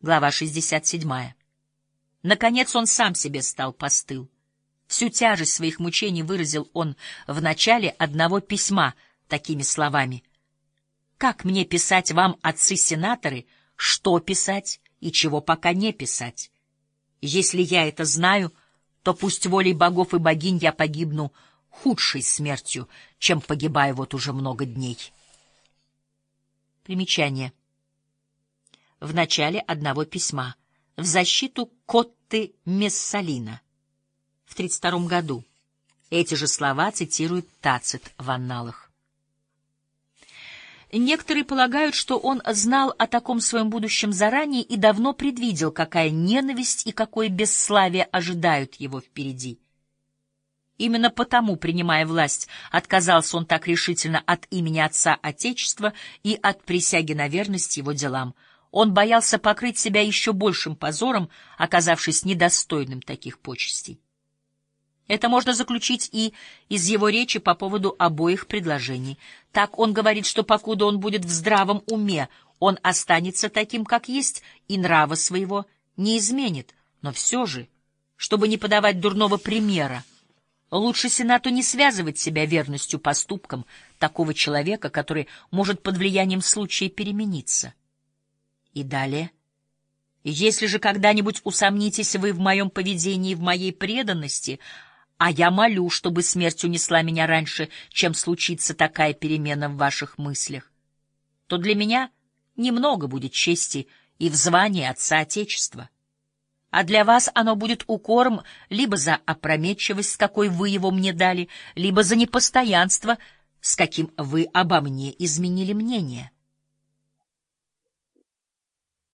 Глава 67. Наконец он сам себе стал постыл. Всю тяжесть своих мучений выразил он в начале одного письма такими словами. «Как мне писать вам, отцы-сенаторы, что писать и чего пока не писать? Если я это знаю, то пусть волей богов и богинь я погибну худшей смертью, чем погибаю вот уже много дней». Примечание. В начале одного письма в защиту Котты Мессалина в 32 году. Эти же слова цитирует Тацит в анналах. Некоторые полагают, что он знал о таком своем будущем заранее и давно предвидел, какая ненависть и какое бесславие ожидают его впереди. Именно потому, принимая власть, отказался он так решительно от имени Отца Отечества и от присяги на верность его делам. Он боялся покрыть себя еще большим позором, оказавшись недостойным таких почестей. Это можно заключить и из его речи по поводу обоих предложений. Так он говорит, что покуда он будет в здравом уме, он останется таким, как есть, и нрава своего не изменит. Но все же, чтобы не подавать дурного примера, лучше Сенату не связывать себя верностью поступкам такого человека, который может под влиянием случая перемениться. И далее. Если же когда-нибудь усомнитесь вы в моем поведении и в моей преданности, а я молю, чтобы смерть унесла меня раньше, чем случится такая перемена в ваших мыслях, то для меня немного будет чести и в звании Отца Отечества. А для вас оно будет укором либо за опрометчивость, с какой вы его мне дали, либо за непостоянство, с каким вы обо мне изменили мнение.